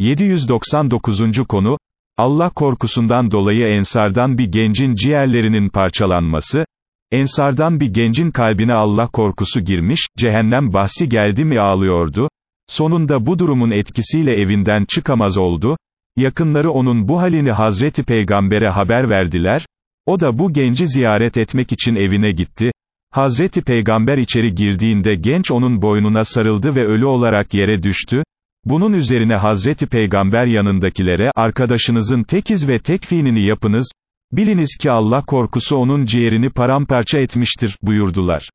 799. konu, Allah korkusundan dolayı ensardan bir gencin ciğerlerinin parçalanması, ensardan bir gencin kalbine Allah korkusu girmiş, cehennem bahsi geldi mi ağlıyordu, sonunda bu durumun etkisiyle evinden çıkamaz oldu, yakınları onun bu halini Hazreti Peygamber'e haber verdiler, o da bu genci ziyaret etmek için evine gitti, Hazreti Peygamber içeri girdiğinde genç onun boynuna sarıldı ve ölü olarak yere düştü, bunun üzerine Hazreti Peygamber yanındakilere, arkadaşınızın tekiz ve tekfinini yapınız, biliniz ki Allah korkusu onun ciğerini paramparça etmiştir, buyurdular.